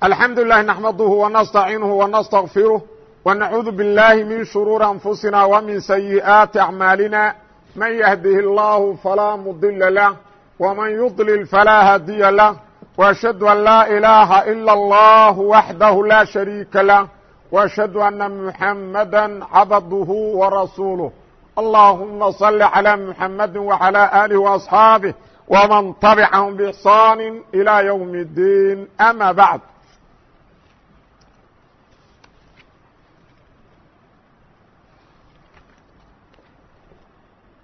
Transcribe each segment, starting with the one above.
alxamdu لlah naxmaduhu wanastaciinuhu wanastagfiruh wanacuudu biاllahi min shuruuri anfusina wa min sayi'aati acmaalina man yahdihi اllahu falaa mudila lah wman yudlil falaa haadiya lah. Washhadu an laa ilaaha ila اllah waxdahu laa shariika lah washhadu ana muxamada cabduhu warasuuluh allaahuma salli calaa muxamadi wacalaa aalih waasxaabih wman tabicahum bixsaani ilaa ywm اddiin ama bacd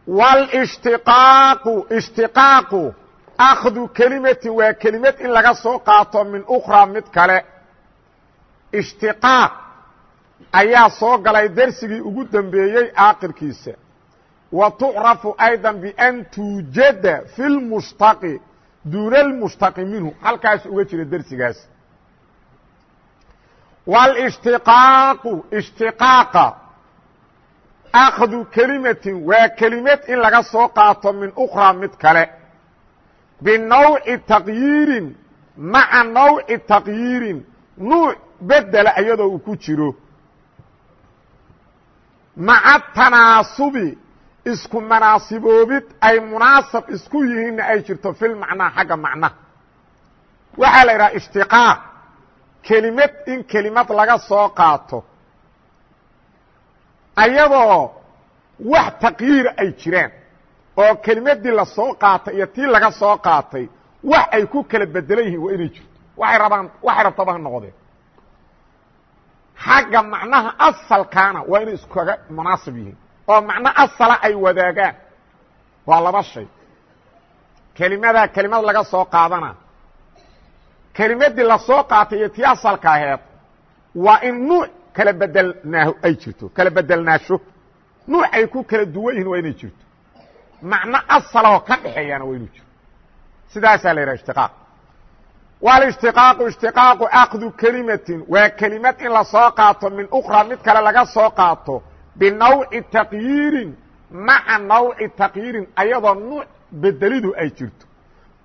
wlshtiaaqu ishtiqaaqu akhdu kelimatin waa kelimad in laga soo qaato min ukhraa mid kale. Ishtiqaaq ayaa soo galay dersigii ugu dembeeyey aakirkiisa wa tucrafu ayda bian tuujada fi lmushtaqi duuna اlmushtaqi minhu. Halkaas uga jira dersigaas wlshtiqaaqu ishtiqaaqa akhdu kelimatin waa kelimad in laga soo qaato min ukraa mid kale. Binawci taqyiirin maca nawci taqyiirin nuuc bedela iyadoo uu ku jiro. Maca tanaasubi isku manaasiboobid ay munaasab isku yihiinna ay jirto fil macnaa xagga macnaha waxaa la idhaha ishtiqaaq kelimad in kelimad laga soo qaato ayadoo wax taqyiira ay jiraan oo kelimadii la soo qaatay iyo tii laga soo qaatay wax ay ku kala bedelan yihiin waa inay jirto. Waay rabaan waxay rabtaba ha noqdeen. Xagga macnaha asalkaana waa inay iskaga munaasib yihiin oo macno asala ay wadaagaan. Waa laba shay. Kelimadaa kelimad laga soo qaadana. Kelimadii la soo qaatay iyo tii asalka aheed waa in nuuc kala bedelnaaho ay jirto kala bedelnaasho nuuc ay ku kala duwan yihiin waa inay jirto. Macno asalahoo ka dhexeeyaana waa inuu jiro. Sidaasaa la yidhaha ishtiqaaq. Wاlاshtiqaaqu ishtiqaaqu akdu kelimatin waa kelimad in la soo qaato min ukra mid kale laga soo qaato binawci taqyiirin maca nawci taqyiirin ayadoo nuuc bedelidu ay jirto.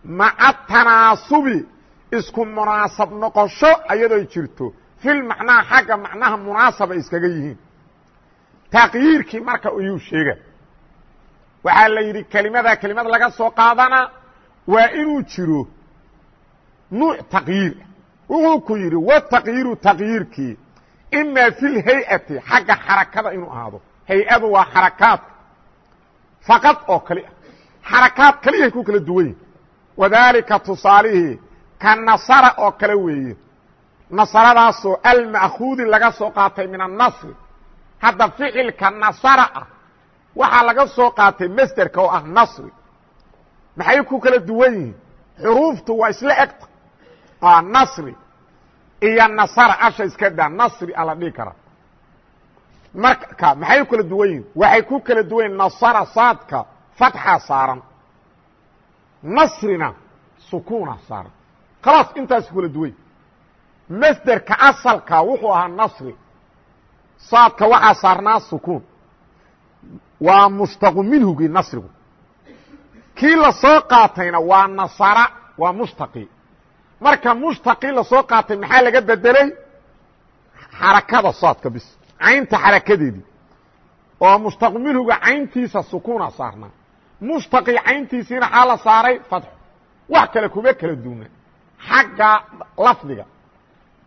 Maca tanaasubi isku munaasab noqosho ayadoo jirto fil macnaha xagga macnaha munaasaba iskaga yihiin. Taqyiirkii marka ayuu sheega waxaa la yidhi kelimada kelimad laga soo qaadana waa inuu jiro nuuc taqyiir. Wuxuu ku yidhi wataqyiiru taqyiirkii imaa fi lhay-ati xagga xarakada inuu ahaado. Hay'adu waa xarakaadka faqad oo kali ah. Xarakaad kaliyahay ku kala duwan yihiin wadaalika tusaalihii ka nasara oo kale weeye nasaradaasoo alma'khuudi laga soo qaatay min annasri. Hadda ficilka nasara ah waxaa laga soo qaatay masderka oo ah nasri. Maxay ku kala duwan yihiin? Xuruuftu waa isla egta nasri. Iyo nasara asha iska daa nasri ala dhihi kara. Marka maxay kala duwan yihiin? Waxay ku kala duwan nasara saadka fatxa saaran. Nasrina sukuuna saaran. Khalaas intaas kala duwan masderka asalka wuxuu ahaa nasri. Saadka waxaa saarnaa sukuun. Waa mushtaqu minhugii nasrigu. Kii la soo qaatayna waa nasara waa mushtaqi marka mushtaqii la soo qaatay maxaa laga bedelay? Xarakada saadka bis. Caynta xarakadeedii. Oo mushtaqu minhuga cayntiisa sukuuna saarnaa. Mushtaqii cayntiisiina xaa la saaray fatxo wax kale kuma kala duuna xagga lafdiga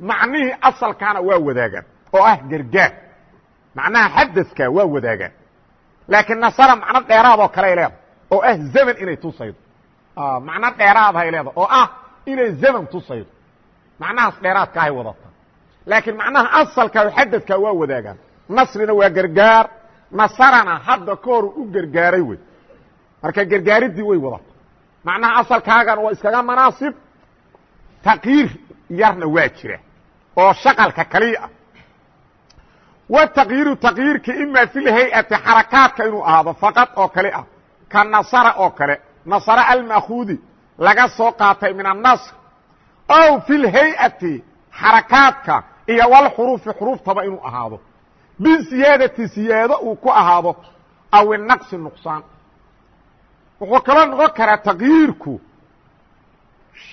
macnihii asalkaana waa wadaagaan oo ah gargaar. Macnaha xadadka waa wadaagaan laakiin nasara macno dheeraad oo kale leeda oo ah zaman inay tusaydo. Macno dheeraadahay leeda oo ah inay zaman tusaydo. Macnahaas dheeraadka ahay wadata laakiin macnaha asalka o xadadka waa wadaagaan nasrina waa gargaar. Nasarana hadda ka hor u gargaaray wey. Marka gargaaridii way wadata macnaha asalkaagana waa iskaga manaasib. Taqyiir yarna waa jira oo shaqalka kaliya. Ah wtaqyiiru taqyiirka ima fi lhay-ati xarakaadka inuu ahaado faqad oo kale ah ka nasara oo kale nasara alma'khuudi laga soo qaatay min annasr ow fi lhay-ati xarakaadka iyo walxuruufi xuruuftaba inuu ahaado. Bisiyaadati siyaado uu ku ahaado aw inaqsi nuqsaan. Wuxuu kaloo noqon karaa taqyiirku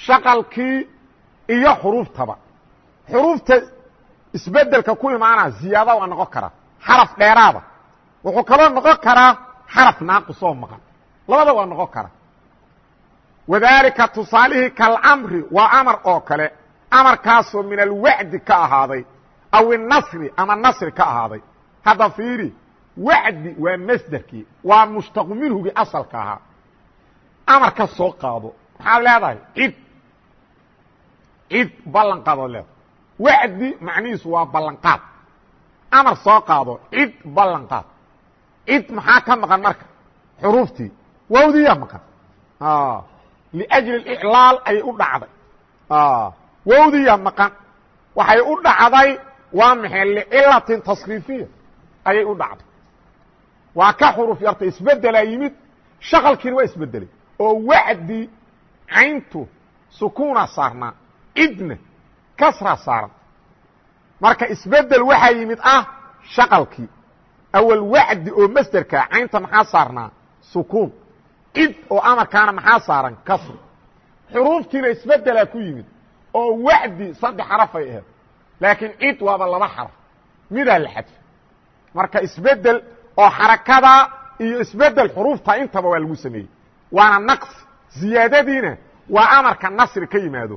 shaqalkii iyo xuruuftaba xuruufta isbeddelka ku imaana ziyaada waa noqon karaa xaraf dheeraada. Wuxuu kaloo noqon karaa xaraf naaqisoo maqan. Labada waa noqon kara. Wadaalika tusaalihii kalcamri waa amar oo kale. Amarkaasoo min alwacdi ka ahaaday aw inasri ama nasri ka ahaaday. Hadda fiiri wacdi waa masderkii waa mushtaqu minhugii asalka ahaa. Amar ka soo qaado maxaad leedahay? Cid. Cid ballan qaadood leedahay wacdi macnihiisu waa ballanqaad. Amar soo qaado cid ballan qaad cid maxaa ka maqan marka? Xuruuftii. Wawdiyaa maqan. Liأjli اiclaal ayay u dhacday. Wawdiyaa maqan. Waxay u dhacday waa maxay? Licilatin tasriifiya ayay u dhacday. Waa ka xuruf yarta isbedelaa yimid. Shaqalkiina waa isbedelay oo wacdi cayntu sukuuna saarnaa. Cidna kasraa saaran. Marka isbeddel waxaa yimid ah shaqalkii. Awal wacdi oo masderka caynta maxaa saarnaa? Sukuun. Cid oo amarkaana maxaa saaran? Kasri xuruuftiina isbedelaa ku yimid oo wacdi saddex xarafay ahayd. Laakiin cid waaba laba xaraf. Midaa la xadfay? Marka isbeddel oo xarakada iyo isbeddel xuruufta intaba waa lagu sameeyey. Waana naqsi ziyaadadiina waa amarka nasri ka yimaado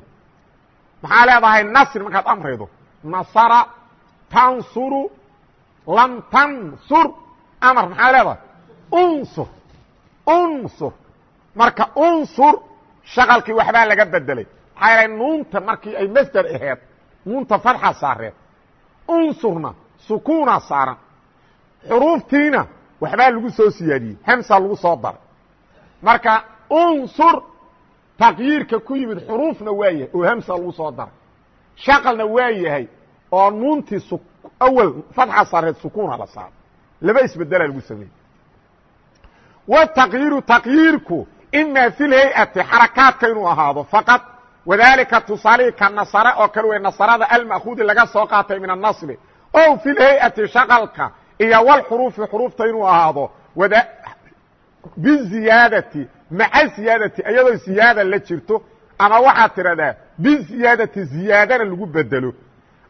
maxaa leedahay nasri markaad amraydo nasara tansuru lam tansur. Amar maxaa leedahay? Unsur unsur. Marka unsur shaqalkii waxbaa laga bedelay. Maxaa yahay nuunta markii ay masder aheed nuunta fadxa saareed. Unsurna sukuuna saaran. Xuruuftiina waxbaa lagu soo siyaadiyey hamsa lagu soo daray. Marka unsur taqyiirka ku yimid xuruufna waa yahay oo hamsa lagu soo daray. Shaqalna waa yahay oo nuuntii awal fadxa saareed sukuuna la saaray laba isbedelaa lagu sameeyey. Wtaqyiiru taqyiirku ima fi lhay-ati xarakaadka inuu ahaado faqad wadalika tusaalihii ka nasare oo kale wey nasarada alma'kuudi laga soo qaatay min anasli o fi lhay-ati shaqalka iyo wlxuruufi xuruufta inuu ahaado biziyaadati maca ziyaadati iyadoo ziyaada la jirto ama waxaad tidhahdaa biziyaadati ziyaadana lagu bedelo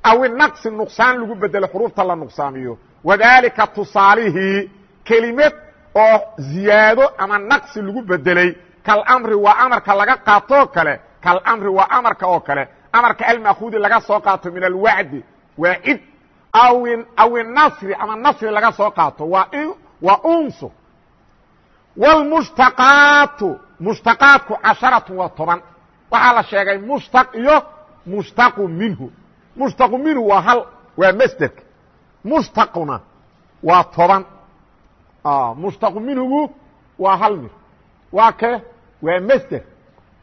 aw inaqsi nuqsaan lagu bedelo xuruufta la nuqsaamiyo wadalika tusaalihii kelimad oo ziyaado ama naqsi lagu bedelay kalamri waa amarka laga qaatoo kale kalamri waa amarka oo kale amarka alma'kuudi laga soo qaato min alwacdi waa cid aw inasri ama nasri laga soo qaato waa unsu wlmushtaqaatu mushtaqaadku casharatun waa toban waxaa la sheegay mushtaq iyo mushtaqu minhu mushtaqu minhu waa hal waa masderka mushtaquna waa toban mushtaqu minhugu waa hal mir waa ke waa masder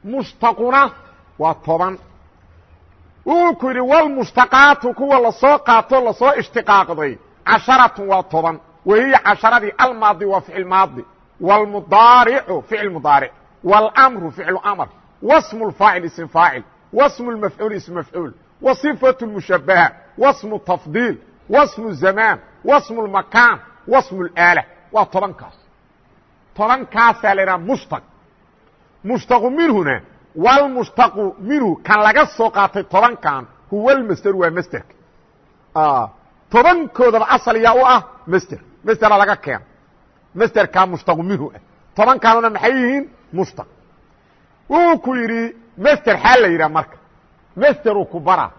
mushtaquna waa toban wuxuu ku yidhi wlmushtaqaatu kuwa la soo qaato la soo ishtiqaaqday casharatun waa toban wahiya casharadii almaadi waa ficil maadi wاlmudaaricu ficil mudaaric wاlmru ficlu amr wasmu اlfaacil ism faacil wasmu اlmafcuul ism mafcuul waصifaة اmushabaha wasmu tafdiil wasmu zamaan wasmu اlmakaan wasmu اlaala waa tobankaas tobankaasaa la idhaha mushtaq mushtaqu minhuna wlmushtaqu minhu kan laga soo qaatay tobankan huwa lmasderu waa masderka tobankoodaba asal yaa u ah masder masdera laga keena masderkaa mushtaqu minhu ah tobankaanuna maxay yihiin mushtaq wuxuu ku yidhi masder xaa la yidhah marka masderu ku bara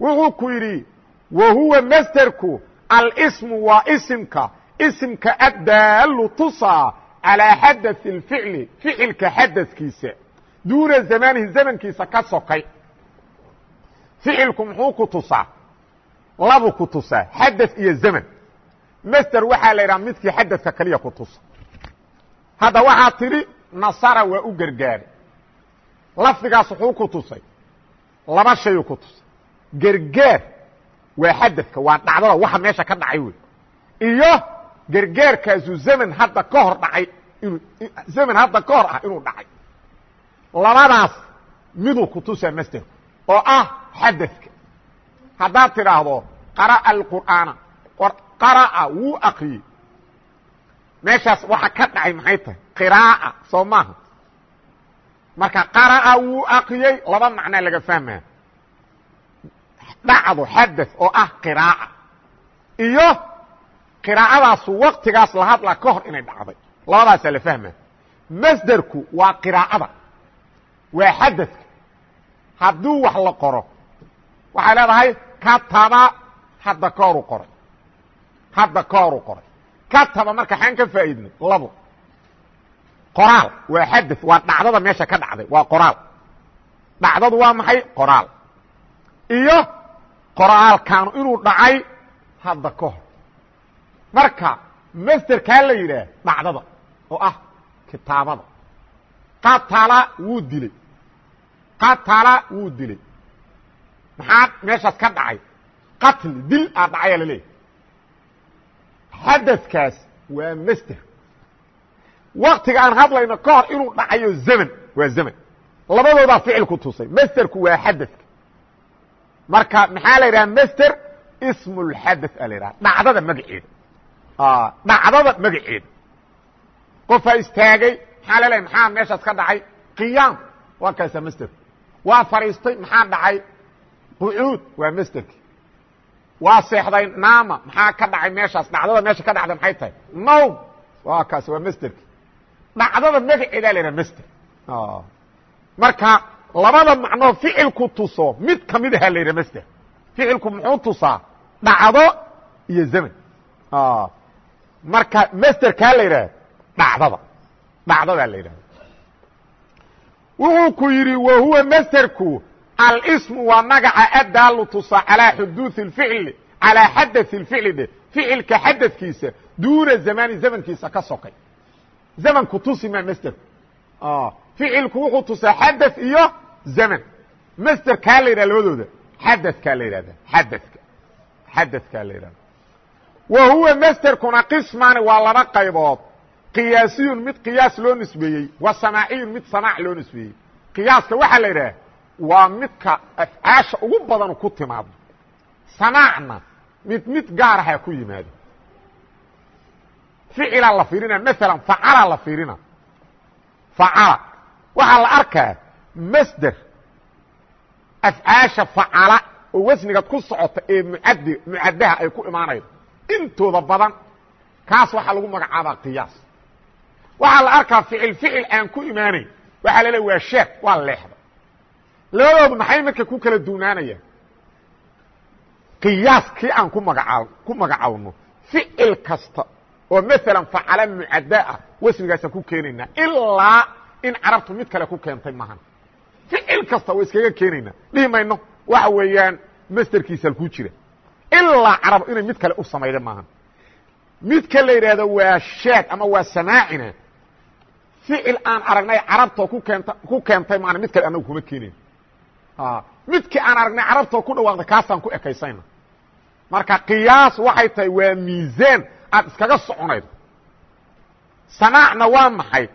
wuxuu ku yidhi wa huwa masderku alsmu waa isimka isimka addaalu tusaa calىa xadaث اficli ficilka xadadkiisa duuna zamanihi zamankiisa ka sokay ficilku muxuu ku tusaa labu ku tusaa xadaث iyo zaman masder waxaa la idhaha midkii xadadka kaliya ku tusa. Hadda waxaa tidhi nasara waa u gargaaray lafdigaas wuxuu ku tusay. Laba shayuu ku tusay. Gergaar waa xadadka waa dhacdada waxa meesha ka dhacay wey. Iyo gergaarkaasu zaman hadda ka hor dhacay inuu zaman hadda ka hor ah inuu dhacay. Labadaas miduu ku tusaa masderku oo ah xadadka. Haddaad tidhaahdo qara'a alqur'aana qara'a wuu akriyey meeshaas waxa ka dhacay maxay tahay? Qiraa'a soo maaha marka qara'a wuu akriyey laba macnaa laga fahmaya dhacdo xadad oo ah qiraaca iyo qiraa'adaasu waktigaas la hadla ka hor inay dhacday. Labadaasaa la fahma masderku waa qiraa'ada. Waa xadadka hadduu wax la qoro waxay leedahay kataba hadda ka qoray hadda ka horu qoray kataba marka xaan ka faa'iidnay labo. Qoraal waa xadad waa dhacdada meesha ka dhacday waa qoraal. Dhacdadu waa maxay? Qoraal. Iyo qoraalkaanu inuu dhacay hadda ka hor marka masterkaa la yidhaah dhacdada oo ah kitaabada. Qatala wuu dilay. Qatala wuu dilay. Maxaa meeshaas ka dhacay. Qatli dil aa dhacaya laleeyahy xadadkaas waa master waktiga aan hadlayno ka hor inuu dhacayo zaman waa zaman labadoodaa ficil ku tusay masterku waa xadadka marka maxaa la yidhaha master ismulxadath a la yidhaha dhacdada magaceeda dhacdada magaceeda qofaa istaagay maxaa laleeyahy maxaa meeshaas ka dhacay qiyaam waa kaasa masterku waa fadhiistay maxaa dhacay qucuud waa masterki waa seexday naama maxaa ka dhacay meeshaas? Dhacdada meesha ka dhacday maxay tahay? Nowm waa kaas waa masterki dhacdada magaceedaa la yidhaha master marka labada macnoo ficilku tuso mid ka mid aha la yidhaha master ficilku muxuu tusaa? Dhacdo iyo zaman. Marka masterkaa la yidhaha dhacdada. Dhacdadaa la yidhahda wuxuu ku yidhi wa huwa masterku alsmu waa magaca adaalu tusaa calaa xuduuثi اficli calaa xadaثi اficli dhe ficilka xadadkiisa duuna zamani zamankiisa ka sokay zamanku tusi maa masterku ficilku wuxuu tusaa xadaث iyo zaman masterkaa la yidhah labadooda xadadkaa la yidhahda xadadka xadadkaa la yidhahda wa huwa masterkuna qismaani waa laba qaybood qiyaasiyun mid qiyaas loo nisbeeyey wa samaaciyun mid samaac loo nisbeeyey qiyaaska waxaa la yidhaha waa midka afcaasha ugu badan ku timaado samaacna mid mid gaaraha ku yimaado. Ficilaa la fiirina maala facalaa la fiirina. Facala. Waxaa la arkaa masder. Afcaasha facala oo wasnigaad ku socota ee muad mucaddaha ay ku imaanaydo intooda badan kaas waxaa lagu magacaabaa qiyaas. Waxaa la arkaa ficil ficil aan ku imaanayn waxaa la leeya waa sheeg waa leexda labadoodu maxay marka ku kala duunaanayaan qiyaas kii aan ku magaa ku magacawno ficil kasta oo maalan facala mucadda ah wasnigaasaan ku keenaynaa ilaa in carabtu mid kale ku keentay maahan ficil kasta waa iskaga keenaynaa dhihi mayno waxa weeyaan masterkiisa halkuu jira. Ilaa carab inay mid kale u samayda maahan midka la yidhaahdo waa sheeg ama waa samaacina ficil aan aragnay carabtoo ku keenta ku keentay maana mid kale anagu kuma keenayn midkii aan aragnay carabtoo ku dhawaaqday kaasaan ku ekaysayna marka qiyaas waxay tahay waa miisaan aad iskaga soconaydo. Samaacna waa maxay?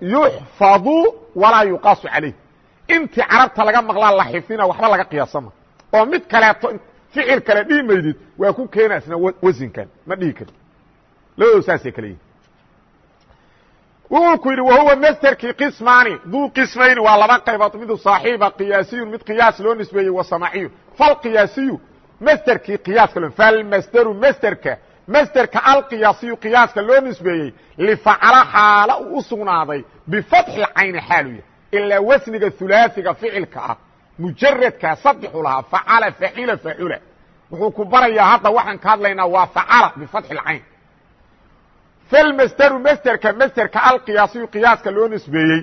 Yuxfadu walaa yuqaasu calayh. Intii carabta laga maqlaa la xifdina waxba laga qiyaasama. Oo mid kaleeto ficil kale dhihi maydid waa ku keenaysna wasinkan ma dhihi kari labadoo saasay kale yihiin wuxuu ku yidhi wahuwa masterkii qismaani duu qismayni waa laba qaybood midu saaxiiba qiyaasiyun mid qiyaas loo nisbeeyey wa samaaciyu falqiyaasiyu masterkii qiyaaska lo falmasderu masterka masterka alqiyaasiyu qiyaaska loo nisbeeyey lifacala xaala uu u sugnaaday bifatxi cayni xaaluya ilaa wasniga hulaasiga ficilka ah mujaradka saddexu lahaa facala facila facula wuxuu ku barayaa hadda waxaan ka hadlaynaa waa facala bifatxi اcayn falmasderu masderka masderka alqiyaasiyu qiyaaska loo nisbeeyey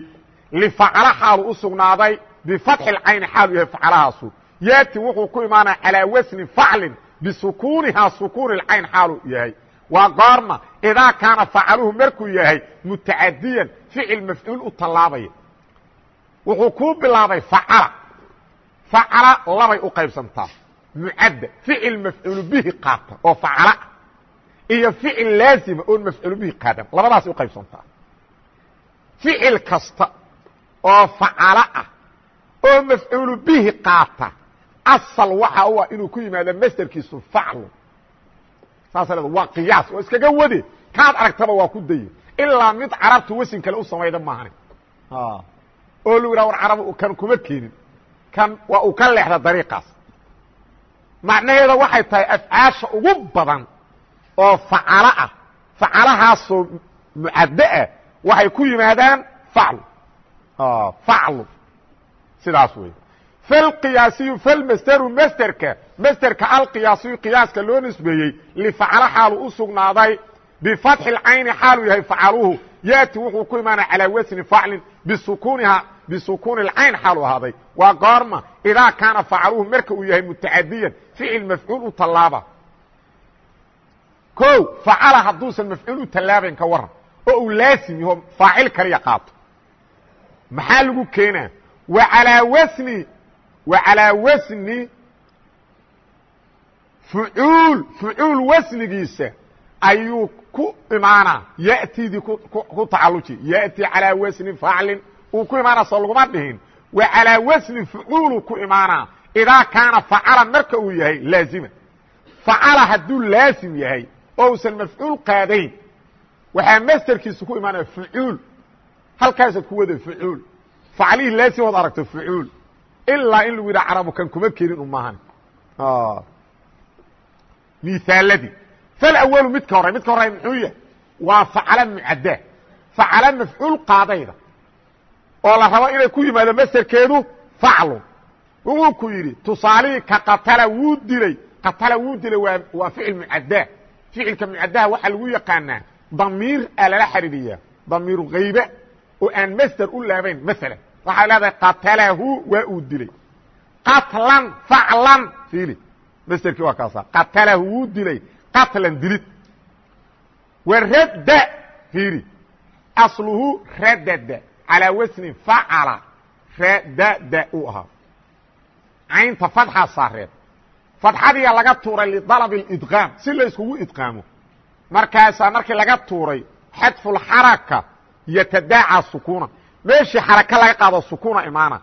lifacala xaalu u sugnaaday bifatxi اcayni xaalu yahay facalahaasu yaati wuxuu ku imaanaya calaa wasni faclin bisukuunihaa sukuuni اcayn xaalu yahay. Waa goorma idaa kaana facaluhu markuu yahay mutacadiyan ficil mafcuul u tallaabaya. Wuxuu kuu bilaabay facala. Facala labay u qaybsantaa. Mucadda ficil mafcuulu bihi qaata oo facala iyo ficil laazima oon mafcuulu bihi qaadan labadaasay u qaybsantaa. Ficil kasta oo facala ah oo mafcuulu bihi qaata asal waxa u ah inuu ku yimaado masderkiisu faclu. Saasa leeda waa qiyaas oo iskaga wade. Kaad aragtaba waa ku daye ilaa mid carabtu wasin kale u samayda maahane oo lu yidhaha war carab kan kuma keenin. Kan waa uu ka leexda dariiqaas. Macnaheeda waxay tahay afcaasha ugu badan oo facalo ah. Facalahaasoo mucaddo ah. Waxay ku yimaadaan faclu. Faclu. Sidaas wey falqiyaasiyu falmasderu masderka masderka alqiyaasiyu qiyaaska loo nisbeeyey lifacalo xaalu u sugnaaday bifatxi lcayni xaalu yahay facaluhu yaati wuxuu ku imaanaya calaa wasni faclin bisukuniha bisukuuni اcayn xaalu ahaaday. Waa goorma idaa kaana facaluhu marka uu yahay mutacadiyan ficil mafcuul u tallaaba o facala hadduusan mafcuul u tallaabayn ka waran oo uu laasim yaho faacil kaliya qaato. Maxaa lagu keenaa? Wa alaa wasni wa calaa wasni fucuul fucuul wasnigiisa ayuu ku imaanaa. Ya'tidii ku tacalluji. Ya'ti calaa wasni faclin uu ku imaana soo laguma dhihin. Wa calىa wasni fucuulu ku imaanaa. Idaa kaana facala marka uu yahay laazima facala hadduu laazim yahay oo usan mafcuul qaadayn. Waxaa masderkiisa ku imaanaya fucuul. Halkaasaad ku wada fucuul. Faclihii laazimood aragto fucuul. Ilaa in lagu yidhaha carabu kan kuma kerin umahan miaaladii falwalu midka hore midka hore muxuu yahay? Waa facala mucaddaa facala mafcuul qaadayda. Oo la rabo inay ku yimaado masderkeedu faclun wuxuu ku yidhi tusaalihii ka qatala wuu dilay. Qatala wuu dilay waa ficil mucaddaa ficilka mucaddaha waxaa lagu yaqaanaa damiir aa lala xariiriyaa damiiru haybe oo aan masder u laabayn maalan waxay leedahay qatalahu waa uu dilay. Qatlan faclan fiili. Masderkii waa kaasa qatalahu wuu dilay. Qatlan dilid. Waradda fiili. Asluhu radada calىa wasni facala radada uu ahaa. Caynta fadxa saareed fadxadiya laga tuuray lidalab اidqaam si la iskugu idqaamo markaasaa markii laga tuuray xadfulxaraka yatadaaca sukuna meeshii xaraka laga qaado sukuna imaana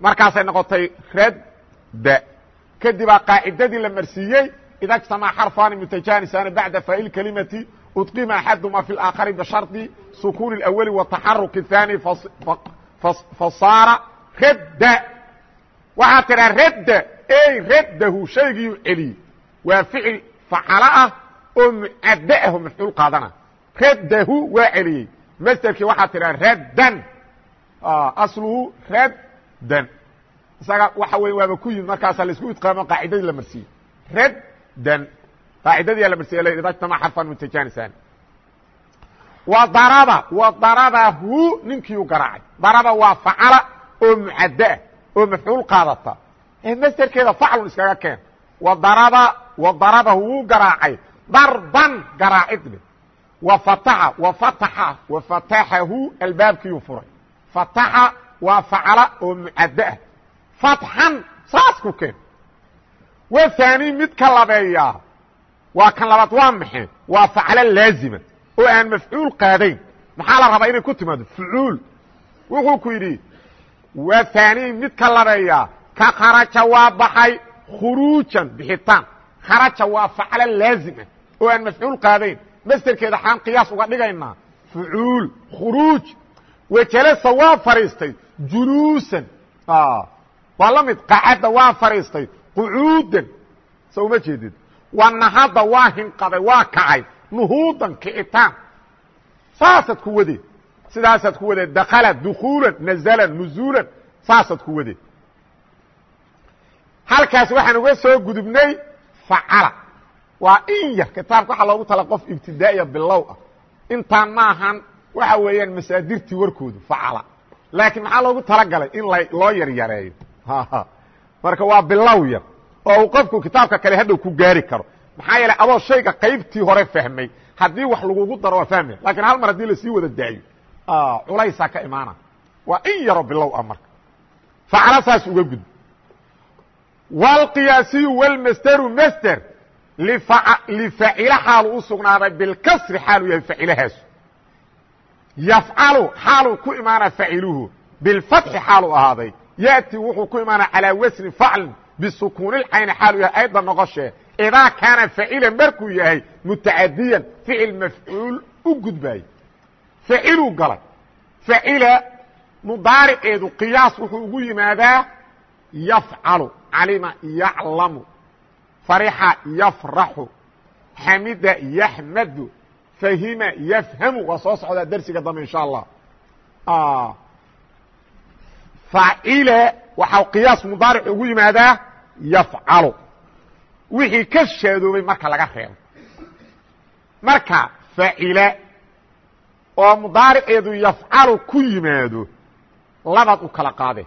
markaasay noqotay radda kadibaa qaacidadii la marsiiyey ida اجtamac xarفaani mutajaanisani baعda faa'il kelimati udqima axaduma fi اaakhari bisharطi sukuun اأwli wa taxaruki الثaani fasaara radda waxaa tidhaa radda ey raddahu shaygiiu celiyey waa ficil facalo ah oo mucaddo ah oo mafcuul qaadana raddahu waa celiyey masderkii waxaa tidhaa raddan asluhu raddan isaga waxa wey waaba ku yimid markaasaa la isku idqaamo qaacidadii la marsiiyey raddan qaacidadii la marsiye ida jtama xarfan mutajaanisani wa daraba wa darabahu ninkiiu garaacay daraba waa facala oo mucaddoah oo mafcuul qaadata masderkeeda faclun iskaga keen. Wa daraba wa darabahu wuu garaacay. Darban garaacidle wa fataxa wa fataxa wa fataxahu albaabkiiu furay. Fataxa waa facala oo mucaddo ah. Fatxan saas ku keen. Wa haani mid labeeyaa waa kan labaad waa maxe waa facalo laazima oo aan mafcuul qaadayn. Maxaa la rabaa inay ku timaado fucuul. Wuxuu ku yidhi waa haanii mid labeeyaa ka kharaja waa baxay khuruujan bixitaan kharaja waa faclo laazim ah oo aan mafcuul qaadayn. Masderkeeda xaan qiyaas uga dhigaynaa. Fucuul khuruuj. Wajalasa waa fadhiistay juluusan. Waa la mid. Qacadda waa fadhiistay qucuudan. So uma jeedid? Wanahadda waa hinqaday waa kacay. Nuhuudan kicitaan. Saasaad ku wadeed sidaasaad ku wadeed dakala dukuulan nazalan nuzuulan. Saasaad ku wadeed halkaas waxaan uga soo gudubnay facala. Waa in yar kitaabka waxaa loogu tala qof ibtidaa'iya bilow ah. Intaan maahan waxa weeyaan masaadirtii warkoodu facala. Laakiin maxaa loogu talagalay in loo yaryareeyo marka waa bilow yar oo uu qofku kitaabka kale hadhow ku gaari karo. Maxaa yeeley adoo shayga qaybtii hore fahmay haddii wax lagugu daro waa fahmaya laakiin hal mar haddii la sii wada daayo culaysaa ka imaana. Waa in yaroo bilow ah marka. Facala saas uga gudb wاlqiyaasiyu wاlmasderu masder lifacilo xaalu u sugnaaday bilkasri xaalu yahay facilahaasu yafcalu xaaluu ku imaana faciluhu bilfatxi xaalu ahaaday yaأti wuxuu ku imaana calىa wasni faclin bisukuuni اcayni xaalu yahay ayda noqoshee idaa kaana facila markuu yahay mutacadiyan ficil mafcuul u gudbaayo faciluu galay facila mudaariceedu qiyaas wuxuu ugu yimaadaa yafcalu calima yaclamu farixa yafraxu xamida yaxmadu fahima yafhamu waa soo socdaa dersiga dambe insha allah. Facile waxaa qiyaas mudaaric ugu yimaadaa yafcalu. Wixii ka shaadoobay marka laga reebo. Marka facile oo mudaariceedu yafcalu ku yimaado labaad u kala qaade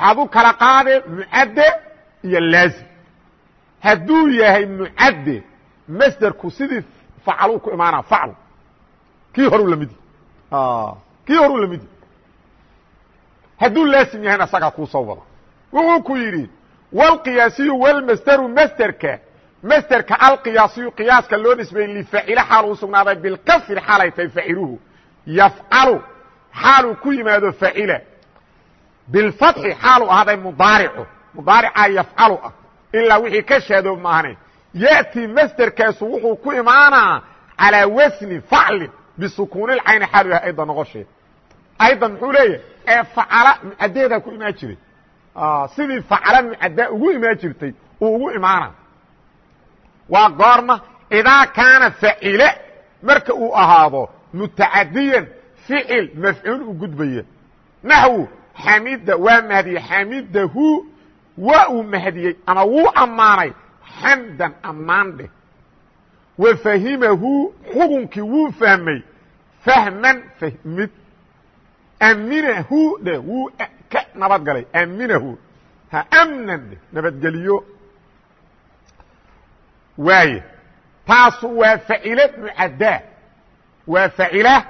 waxaad u kala qaade mucadde iyo laazim. Hadduu yahay mucadde masderku sidii facaluu ku imaana faclu kii horuu lamidi kii horuu lamidi hadduu laasim yahayna isagaa kuu soo wada. Wuxuu ku yidhi wاlqiyaasiyu wاlmasderu masderka masderka alqiyaasiyu qiyaaska loo nisbeeyey lifaacile xaal uu sugnaaday bilkasri xaalay tahay faciluhu. Yafcalu xaaluu ku yimaado facila bilfatxi xaaluu ahaaday mudaaricu mudaaricaa yafcalu ah ilaa wixii ka shaadoob maahane yأti masderkaasu wuxuu ku imaanaa calىa wasni faclin bisukuunilcayni xaalu yahay ayda noqosheed aydan muxuu leeyahay ee facala mucaddeedaa ku imaan jiray sidii facala mucaddaa ugu imaan jirtay uu ugu imaana waa goorma idaa kaana facile marka uu ahaado mutacadiyan ficil mafcuul u gudbaya naxwu xamida waa mahdiye xamidahu waa uu mahdiyey ama wuu ammaanay. Xamdan ammaan dheh wa fahimahu xugunkii wuu fahmay. Fahman fahmid aminahu dhe wuu ka nabad galay. Aminahu. Ha amnan dheh nabadgeliyo waaye taasu waa facile mucaddaa waa facila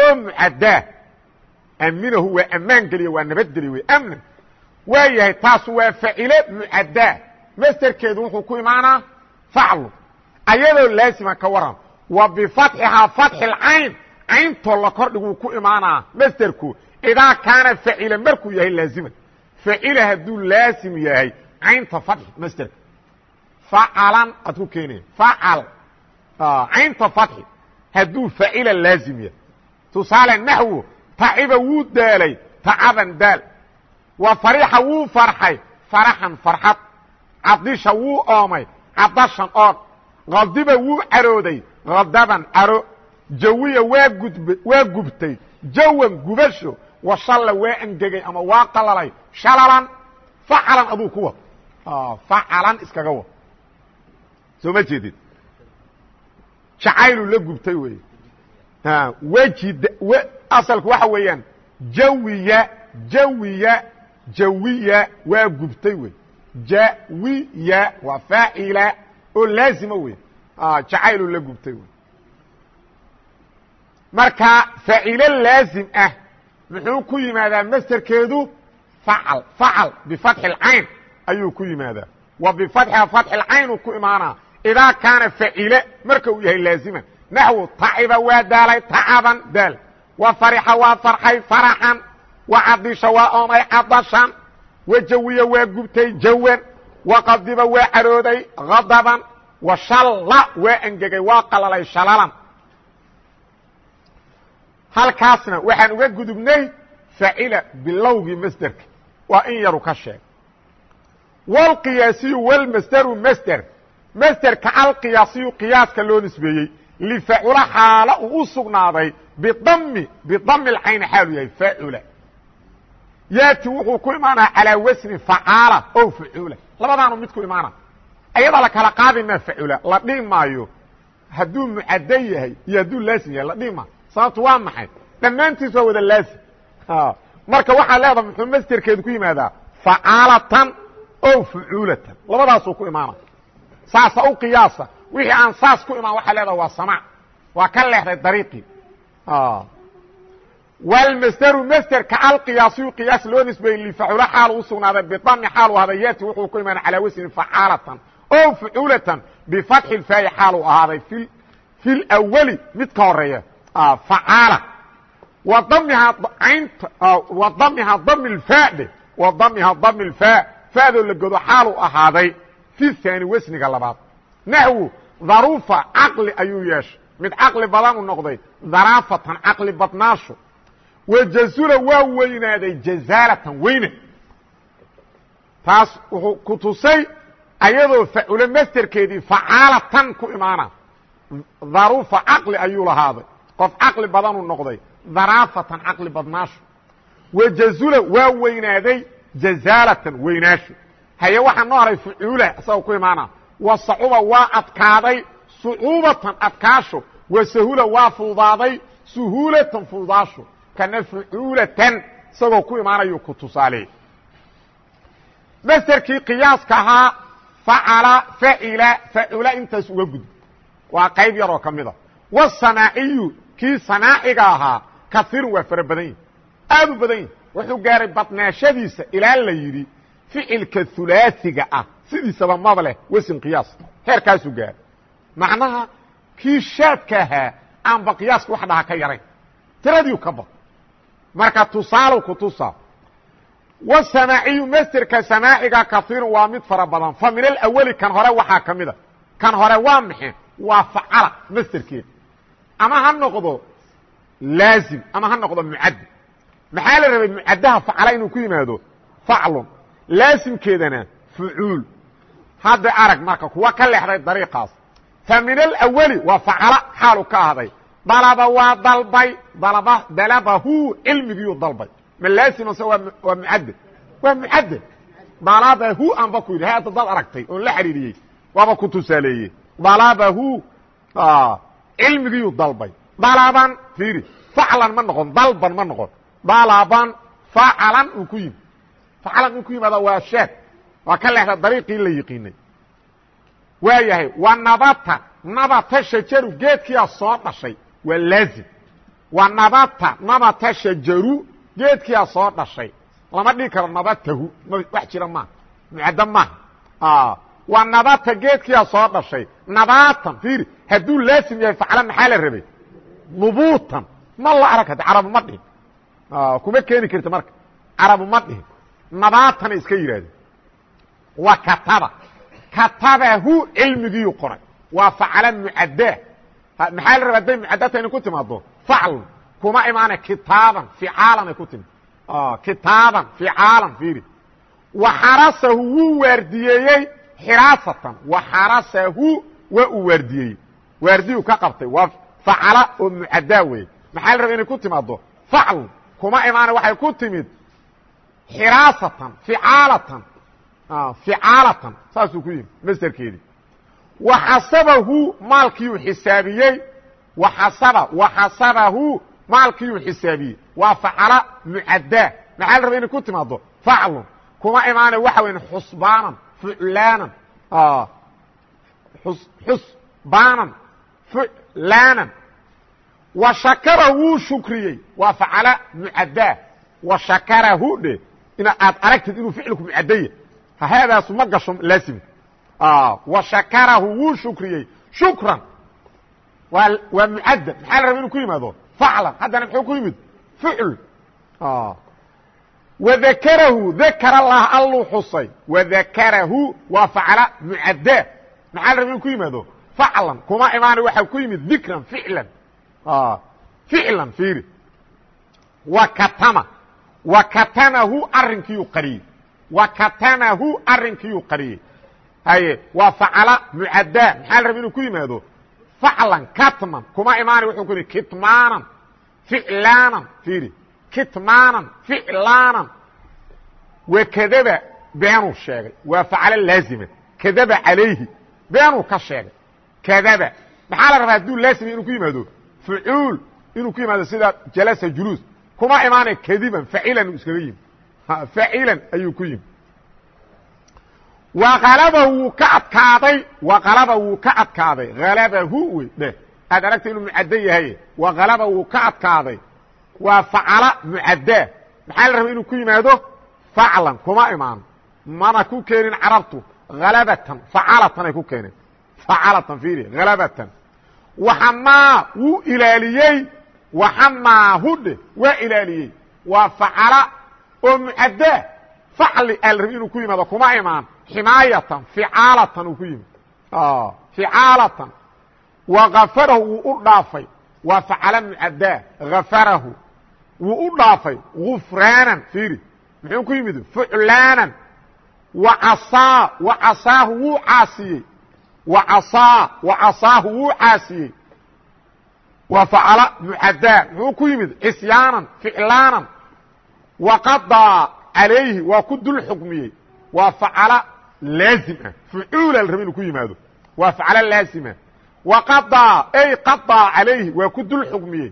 oo mucaddaa aminahu waa ammaan geliyo waa nabadgeliyo wey amnan waa yahay taasu waa facile mucaddaa masderkeedu wuxuu ku imaanaa faclu ayadoo laasima ka waran wa bifatxihaa fatxi lcayn cayntoo la kordhiguu ku imaanaa masderku idaa kaana facila markuu yahay laaziman facila hadduu laasim yahay caynta fatxi masderka facalan aad ku keenaya facal caynta fatxi hadduu facila laazim yahay tusaale naxwu taciba wuu daalay tacaban daal. Wa farixa wuu farxay faraxan farxad. Cadisha wuu oomay cadashan ood qadiba wuu carooday qadaban caro. Jawiya waa gubtay. Jawan gubasho washalla waa angegay ama waa qalalay. Shalalan facalan aduu ku wad. Facalan iskaga wad. Soo ma jeedid jacaylu la asalku waxa weeyaan jawiya jawiya jawiya waa gubtay wey. Jawiya waa faacila oo laazima wey. Jacaylu la gubtay wey. Marka faacilo laazim ah muxuu ku yimaadaa masderkeedu facal facal bifatxi اlcayn ayuu ku yimaadaa. Wa bifatxiha fatxi اlcaynuu ku imaanaa. Idaa kaana facile marka uu yahay laaziman naxwu taciba waa farixa waa wa cadisha waa oomay cadashan wa jawiya waa gubtay jawan wa qadiba waa carooday wa shalla waa engegay waa qalalay shalalan. Halkaasna waxaan uga gudubnay facila bilowgii masderka waa in yaru ka sheeg. Wاlqiyaasiyu wاlmasderu lifacula xaalo uu u sugnaaday bidami bidami اlcayni xaalu yahay facula yaati wuxuu ku imaanaa calىa wasni facaala o facula labadaanu mid ku imaana ayadaa la kala qaadi maa facula la dhihi maayo hadduu mucaddo yahay iyo hadduu laasim yahay la dhihi maayo sababtu waa maxay dhammaantiis waa wada laasim marka waxaa leedaha muxuu masderkeedu ku yimaadaa facaalatan o fucuulatan labadaasuu ku imaana saasa u qiyaasa wixii aan saas ku imaan waxaa leedaha waa samaac waa ka leexday dariiqii wlmasderu masderka alqiyaasiyu qiyaas loo nisbeeyey lifaculo xaal u sugnaaday bidami xaal u ahaaday yaati wuxuu ku imaana calaa wasni facaalatan o fucuulatan bifatxi lfaayi xaal u ahaaday fi lwali mid ka horreeya facaala. Wadamihaa wadamihaa dami lfaade wadamihaa dami lfaa faadoo la godo xaal u ahaaday fi haani wasniga labaad. Naxwu dharuufa caqli ayuu yeeshay. Mid caqli badan u noqday. Dharaafatan caqli badnaasho wajazula waa weynaaday. Jazaalatan weyne. Taas wuxuu ku tusay ayadoo facula masderkeedii facaalatan ku imaana daruufa caqli ayuu lahaaday. Qof caqli badanuu noqday. Daraafatan caqli badnaasho wajazula waa weynaaday. Jazaalatan weynaasho haye waxaa noo haray fucuula isagoo ku imaana wa sacuba waa adkaaday sucuubatan adkaasho. Wa sahula waa fududaaday suhuulatan fududaasho kana fucuulatan isagoo ku imaanayu ku tusaaleey masderkii qiyaaska ahaa facala facila facula intaas uga gudb waa qayb yaroo ka mida wasamaaciyu kii samaaciga ahaa kaiirun waa fara badan yihi aad u badan yihi wuxuu gaaray badnaashadiisa ilaa la yidhi ficilka hulaasiga ah sidiisaba maba leh wesin qiyaas. Heerkaasuu gaaray macnaha kii shaadka ahaa aanba qiyaaska wax dhaha ka yarayn tiradiiu ka bad marka tusaalow ku tusa wasamaaciyu masderka samaaciga kaiirun waa mid fara badan. Fa min alawali kan hore waxaa ka mida. Kan hore waa maxe waa facala masderkeeda ama ha noqdo laazim ama ha noqdo mucaddi maxaa la rabay mucaddaha facala inuu ku yimaado? Faclun. Laasimkeedana fucuul hadda arag marka kuwa ka leexday dariiqaas. Fa min alawali waa facala xaalu ka ahday dalaba waa dalbay dalaba dalabahu cilmigiiyuu dalbay. Ma laazimase waa mucadde waa mucadde dalabahu aanba ku yidhi hadda dad aragtay oon la xiriiriyey waaba ku tusaaleeye dalabahu cilmigiiyuu dalbay. Dalaban fiiri faclan ma noqon dalban ma noqon. Dalaban facalan uu ku yimi. Facalan uu ku yimaada waa shaad waa ka leexda dariiqii la yiqiinay waa yahay wa nabata. Nabata shajaru geedkiyaa soo dhashay. Waa laazim. Wa nabata nabata shajaru geedkiyaa soo dhashay. Lama dhigi karo nabatahu. Wax jira maaha mucaddo maaha waa nabata geedkiyaa soo dhashay. Nabatan fiiri hadduu laasim yahay facla maxaa la rabay? Nubuutan. Ma la arag hadda carabu ma dhihin. Kuma keeni karta marka. Carabu ma dhihin. Nabaatana iska yidhahdeen wa kataba katabahu cilmigiiyu qoray. Waa facla mucaddaa maxaa la rabaa hadday mucaddata inay ku timaado faclun kuma imaana kitaaban ficaalan ay ku timi kitaaban ficaalan fiiri. Wa xarasahu wuu waardiyeeyey xiraasatan. Wa xarasahu waa uu waardiyeeyey. Waardiyu ka qabtay. Waa facala oo mucaddaa weeye. Maxaa la raba inay ku timaado faclun kuma imaana waxay ku timid xiraasatan ficaalatan ficaalatan saasuu ku yimi masderkeedii wa xasabahu maalkiiuu xisaabiyey. Waxasaba waxasabahu maalkiiuu xisaabiyey. Waa facala mucaddaa maxaa la raba inay ku timaado faclun kuma imaana waxa weya xusbaanan fuclaanan xusbaanan fuclaanan wa shakarahu wuu shukriyey. Waa facala mucaddaa wa shakarahu dhe in aad aragtid inuu ficilku mucaddaya haadaasu ma gasho laasimka wa shakarahu wuu shukriyey shukran waa mucadda maxaa la raba inu ku yimaado faclan haddana muxuu ku yimid ficl wadakarahu dakar allah alluu xusay wadakarahu waa facala mucaddaa maxaa la raba inu ku yimaado faclan kuma imaana waxaa ku yimid dikran ficlan ficlan fiiri wa katama wa katamahu arrinkiiyuu qariyey wa katamahu arrinkiiyuu qariyey haye waa facala mucaddaa maxaa la raba inuu ku yimaado faclan katman kuma imaana wuxuu ku yihi kitmaanan ficlaanan fiiri kitmaanan ficlaanan wa kadaba beenuu sheegay waa facalo laazima kadaba calayhi beenuu ka sheegay kadaba maxaa la rabaa hadduu laazima inuu ku yimaado fucuul inuu ku yimaado sida jalasa juluus kuma imaanay kadiban facilan iskaga yimi facilan ayuu ku yimi. Waqalaba wuu ka adkaaday waqalaba wuu ka adkaaday. Halabahu wey dheh. Aad aragta inuu mucaddo yahay waqalaba wuu ka adkaaday. Waa facala mucaddaa maxaa la raba inuu ku yimaado? Faclan kuma imaano mana ku keenin carabtu. Halabatan facalatan ay ku keeneen. Facalatan fiiri halabatan waxamaa wuu ilaaliyey waxamaahu dheh waa ilaaliyey. Waa facala oo mucaddaa facli aa la rabi inuu ku yimaado kuma imaan ximaayatan ficaalatan uu ku yimid. Ficaalatan. Wa gafarahu wuu u dhaafay. Waa facala mucaddaa gafarahu. Wuu u dhaafay gufraanan fiiri. Muxuu ku yimid? Fuclaanan. Wacasaa wacasaahu wuu caasiyey. Wacasaa wacasaahu wuu caasiyey. Waa facala mucadaa muxuu ku yimid? Cisyaanan ficlaanan waqadaa calayhi waa ku dul xukmiyey. Waa facala laazim ah fucuula la raba inu ku yimaado. Waa facala laazima. Waqadaa ay qadaa calayhi waa ku dul xukmiyey.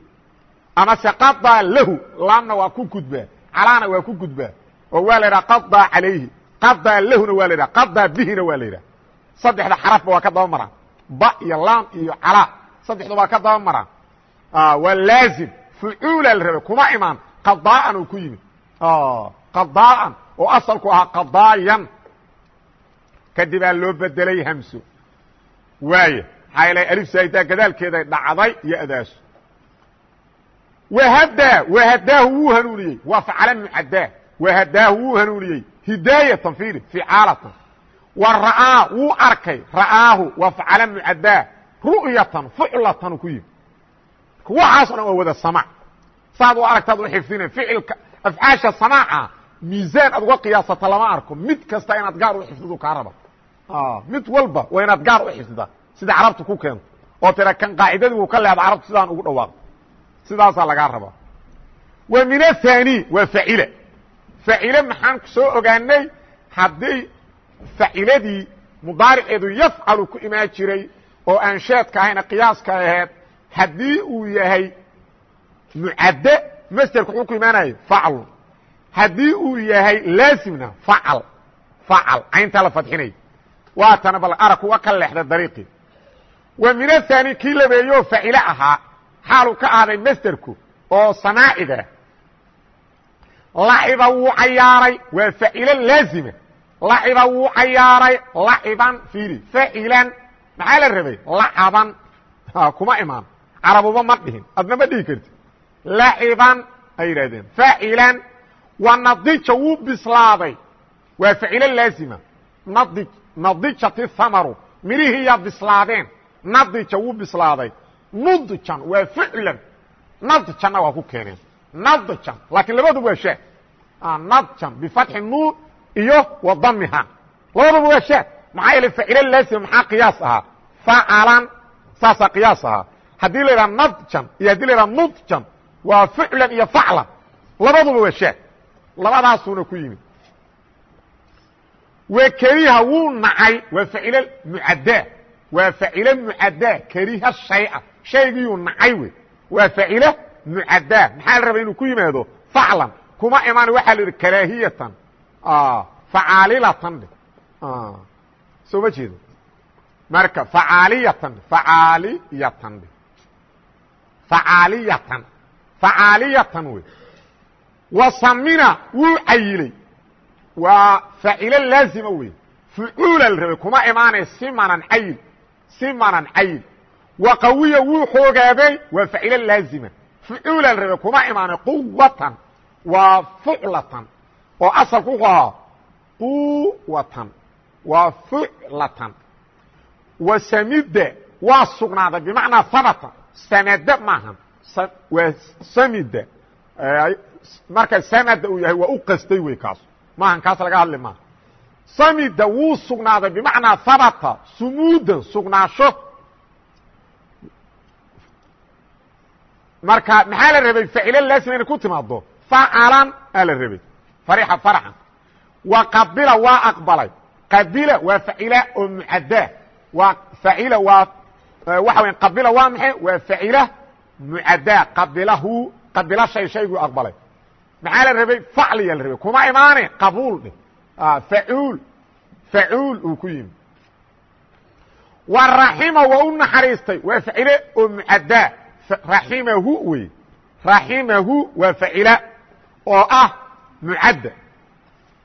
Amase qadaa lahu laamna waa ku gudbaa calaana waa ku gudbaa oo waa la yidhaha qadaa calayhi qadaa lahuna waa la yidhaha. Qadaa bihina waa la yidhaha. Saddexda xarafba waa ka daba maraan. Ba iyo laam iyo calaa saddexda waa ka daba maraan. Waa laazim. Fucuula la rabay kuma imaan. Qadaa'an uu ku yimid qadaa'an oo asalku ahaa qadaayan kadibaa loo bedelay hamso waaya maxaa yeele alif saa'idaa gadaalkeeday dhacday iyo adaaso wahdaa wahadaahu wuu hanuuniyey waa facala mucadaa wahadaahu wuu hanuuniyey hidaayatan fiiri ficaalatan wa ra'aa wuu arkay ra'aahu waa facala mucadaa ru'yatan fuclatan ku yimi waxaas o dhan waa wada samaac saad u aragtaad u xifdina ficilka afcaasha samaaca miisaan aad uga qiyaasata lama arko mid kasta inaad gaar u xifdidu kaa raba mid walba waa inaad gaar u xifdidaa sida carabta ku keento oo tira kan qaacidadii wuu ka leeda carabtu sidaan ugu dhawaaqo sidaasaa lagaa rabaa wa min athani waa facila facile maxaan soo ogaanay haddii faciladii mudaariceedu yafcalu ku imaan jiray oo aanshaadka ahayna qiyaaska aheed haddii uu yahay mucadde masderka wuxuu ku imaanayo faclu haddii uu yahay laasimna facal facal. Cayntaa la fadxinay. Waatana bal arag kuwa ka leexda dariiqii wa min athani kii labeeyo facile ahaa xaaluu ka ahday masderku oo samaaciga laciba wuu cayaaray waa facilo laazima laciba wuu cayaaray laciban fiiri facilan maxaa la rabay? Lacaban. Kuma imaan. Carabuba ma dhihin. Adna ma dhihi karti laciban ay yidhahdeen facilan wa nadija wuu bislaaday waa facilo laazima nadij nadijati hamaru mirihiiyaa bislaadeen nadija wuu bislaaday nudjan waa ficlan nadjanna waa ku keeneen nadjan laakiin labaduba waa shaad nadjan bifatxi nuun iyo wa damiha labaduba waa shaad maxaa yeele facilo laazima maxaa qiyaas ahaa facalan saasaa qiyaas ahaa haddii la yidhaha nadjan iyo haddii la yidhaha nudjan waa ficlan iyo faclan labaduba waa shaad labadaasuuna ku yimid. Wa keriha wuu nacay. Waa facilo mucaddaa waa facilo mucaddaa keriha shayca shaygiyuu nacay wey. Waa facilo mucaddaa maxaa la rabay inuu ku yimaado? Faclan. Kuma imaan waxaa la yidhi karaahiyatan. Facaalilatan dhe soo ma jeedo? Marka facaaliyatan facaaliyatan facaaliyatan facaaliyatan wey wa samina wuu cayilay waa faacilo laazima wey fucuula la rabay kuma imaanay simanan cayil simanan cayil wa qawiya wuu xoogaabay waa faacilo laazima fucuula la rabay kuma imaanay quwatan waa fuclatan oo asalku waa samida marka samada uu yahay waa u qastay wey kaas. Maahan kaas laga hadli maaha samida wuu sugnaaday bimacnaa habata sumuudan sugnaasho marka maxaa la rabay? Facilo laasima inay ku timaado facalan aa la rabay. Farixa farxan wa qabila waa aqbalay. Qabila waa facila oo mucaddaa. Waa facila waa waxa weya qabila waa maxay? Waa facila mucaddaa qabilahu qabila shay shayguu aqbalay. Maxaa la rabay? Facliya la rabay. Kuma imaane? Qabuul dheh. Facuul. Facuul uu ku yimi. Wa raxima waa u naxariistay. Waa facile oo mucaddaa. Raximahu wey raximahu waa facila oo ah mucadda.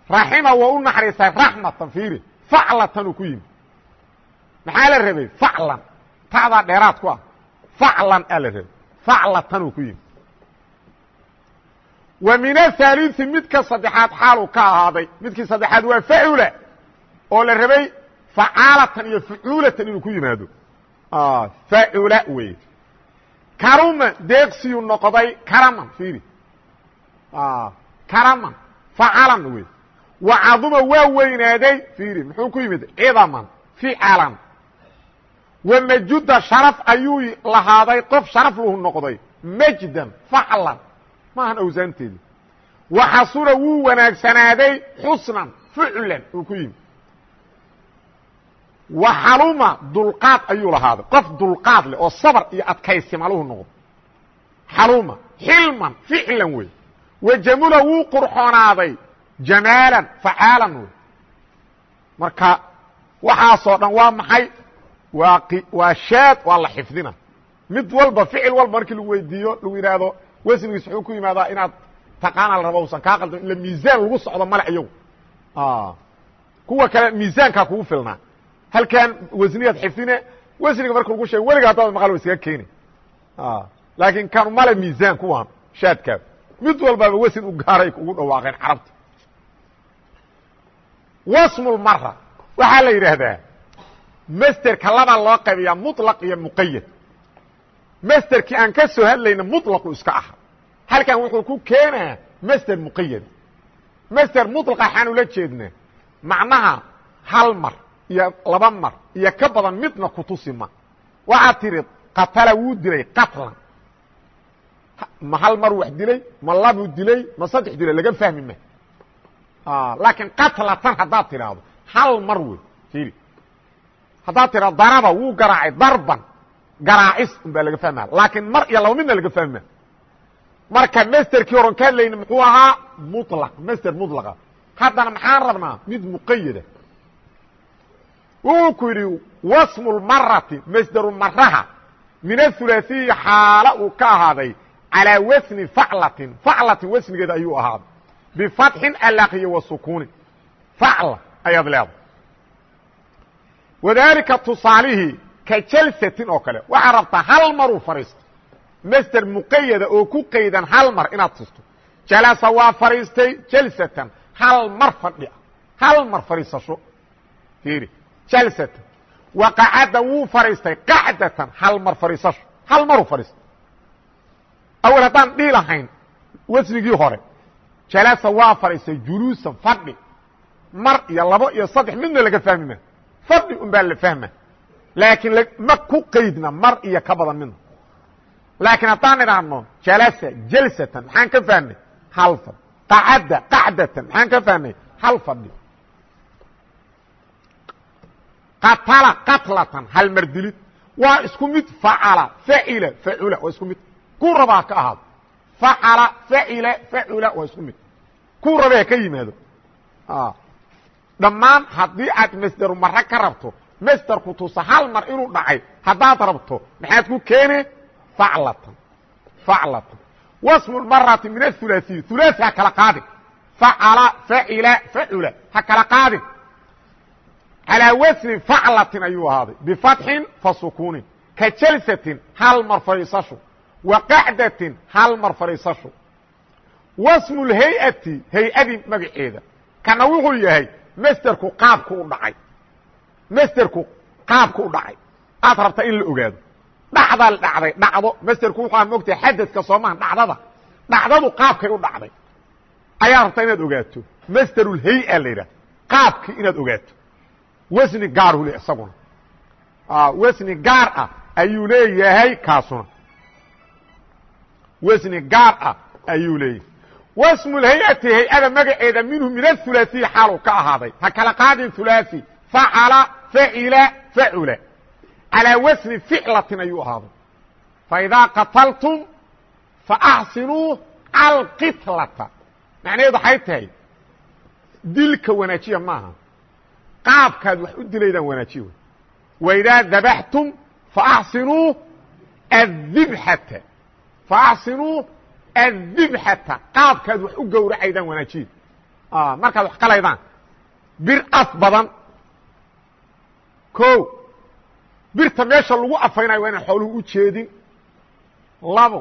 Raxima waa u naxariistay raxmatan fiiri. Faclatan uu ku yimi. Maxaa la rabay? Faclan. Ta'daa dheeraad ku ah. Faclan aa la rabay faclatan uu ku yimi. Wa min ahaaliثi midka saddexaad xaaluu ka ahaaday. Midkii saddexaad waa facula oo la rabay facaalatan iyo fucuulatan inuu ku yimaado. Facula wey karuma deeqsiyuu noqday karaman fiiri. Karaman facalan wey wacaduma waa weynaaday fiiri. Muxuu ku yimid cidaman ficalan wamajuda sharaf ayuu lahaaday qof sharaf lahu noqday. Majdan faclan maahan awsaanteedii waxasuna wuu wanaagsanaaday xusnan fuclan uu ku yimid. Waxaluma dulqaad ayuu lahaaday. Qof dulqaad leh oo sabr iyo adkaysimaluhu noqdo xaluma xilman ficlan wey. Wajamula wuu qurxoonaaday jamaalan facaalan wey. Marka waxaasoo dhan waa maxay waa shaad waa la xifdina. Mid walba ficil walba markii lagu weydiiyo lagu yidhaahdo wasnigiis wuxuu ku yimaadaa inaad taqaana la rabo usan kaa qaldan ila miisaan lagu socdo male iyagu. Kuwa kale miisaankaa kugu filnaa halkan wasniyaad xifdine wasniga marka lagu sheego weliga haddaad maqal iskaga keeni laakiin kanu male miisaan kuwan shaadkaa mid walbaaba wasn u gaaray ugu dhawaaqeen carabta. Wasmulmara waxaa la yidhaahdaa masterka labaa loo qaybiyaa muطlaq iyo muqayad masterkii aan ka soo hadlayna muطlaqu iska aha halkan wuxuu ku keenaa master muqayad master muطlaqa waxaan ula jeednaa macnaha hal mar iyo laba mar iyo ka badan midna kutusi ma waxaad tihi qatala wuu dilay qatlan ma hal mar wax dilay ma labuu dilay ma saddex dilay laga fahmi ma laakiin qatlatan haddaad tidhaahdo hal mar wey fiiri haddaad tidhahdo daraba wuu garaacay darban. Garaacis un baa laga fahmaya laakiin mar iyo laba midna laga fahma marka masterkii horon ka hadlayna muxuu ahaa mulaq master mulaqa haddana maxaan rabnaa mid muqayada wuxuu ku yidhi wasmu lmarati masderu maraha min athulaثiyi xaalo uu ka ahaaday calىa wasni faclatin. Faclatin wasnigeeda ayuu ahaaday. Bifatxin alaqiyo wa sukuunin facla ayaad leedahay wadaalika tusaalihii ka jalsatin oo kale. Waxaa rabtaa hal maruu fadhiisto master muqayada oo ku qaydan hal mar inaad tusto. Jalasa waa fadhiistay jalsatan. Hal mar fadhi hal mar fadhiisasho fiiri. Jalsatan. Wa qacada wuu fadhiistay qacdatan. Hal mar fadhiisasho hal maruu fadhiistay awal haddaan dhihi lahayn wasnigii hore jalasa waa fadhiistay juluusan fadhi. Mar iyo labo iyo saddex midna laga fahmi ma fadhi un baa la fahma. Laakiin ma ku qaydna mar iyo ka badan midna laakiin haddaan idhaahno jalasa jalsatan maxaan ka fahnay hal fadhi qacadda qacdatan maxaan ka fahnay hal fadhi qatala qatlatan hal mar dilid waa isku mid facala facila facula waa isku mid. Ku rabaa ka ahaado. Facala facila facula waa isku mid. Ku rabee ka yimaado dhammaan haddii aad masderu mare ka rabto masderku tusa hal mar inuu dhacay haddaad rabto maxaad ku keene faclatan faclatan wasmu marati min athulaثiy hulaaثi ha kala qaadin facala facila facula ha kala qaadin calىa wasni faclatin ayuu ahaaday bifatxin fa sukuunin ka jalsatin hal mar fadhiisasho wa qacdatin hal mar fadhiisasho wasmu lhay-ati hay-adii magaceeda kana wuxuu yahay masterku qaabku u dhacay. Masterku qaabku u dhacay. Aad rabtaa in la ogaado. Dhacdaa la dhacday. Dhacdo masterku wuxuu mogtahay xadadka soomaha dhacdada. Dhacdadu qaabkay u dhacday. Ayaa rabtaa inaad ogaato. Masterulhay-a la yidhaha qaabkii inaad ogaato. Wasni gaar ule isaguna. Wasni gaar ah ayuu leeyahay kaasuna. Wasni gaar ah ayuu leeyahay wasmu hayati hay'ada magaceeda minhu min aulai xaalu ka ahaaday. Ha kala qaadin ulai facala facila facula calaa wasni ficlatin ayuu ahaaday. Faidaa qataltum faaxsinuu alqitlata. Macnaheed waxay tahay dilka wanaajiya maaha. Qaabkaad wax u dilaydaan wanaajiya waidaa dabaxtum faaxsinuu adibxata faaxsinuu adibxata qaabkaad wax u gowracaydaan wanaajiya markaad wax qalaydaan bir af badan o birta meesha lagu afaynayo waa inaan xooluhu u jeedin labo